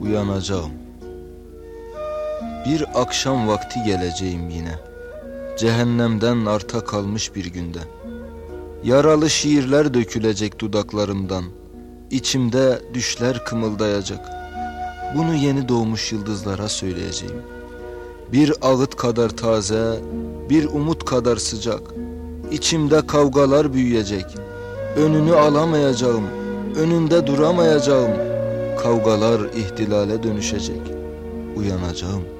uyanacağım. Bir akşam vakti geleceğim yine. Cehennemden arta kalmış bir günde. Yaralı şiirler dökülecek dudaklarımdan. İçimde düşler kımıldayacak. Bunu yeni doğmuş yıldızlara söyleyeceğim. Bir ağıt kadar taze, bir umut kadar sıcak. İçimde kavgalar büyüyecek. Önünü alamayacağım, önünde duramayacağım. Kavgalar ihtilale dönüşecek. Uyanacağım.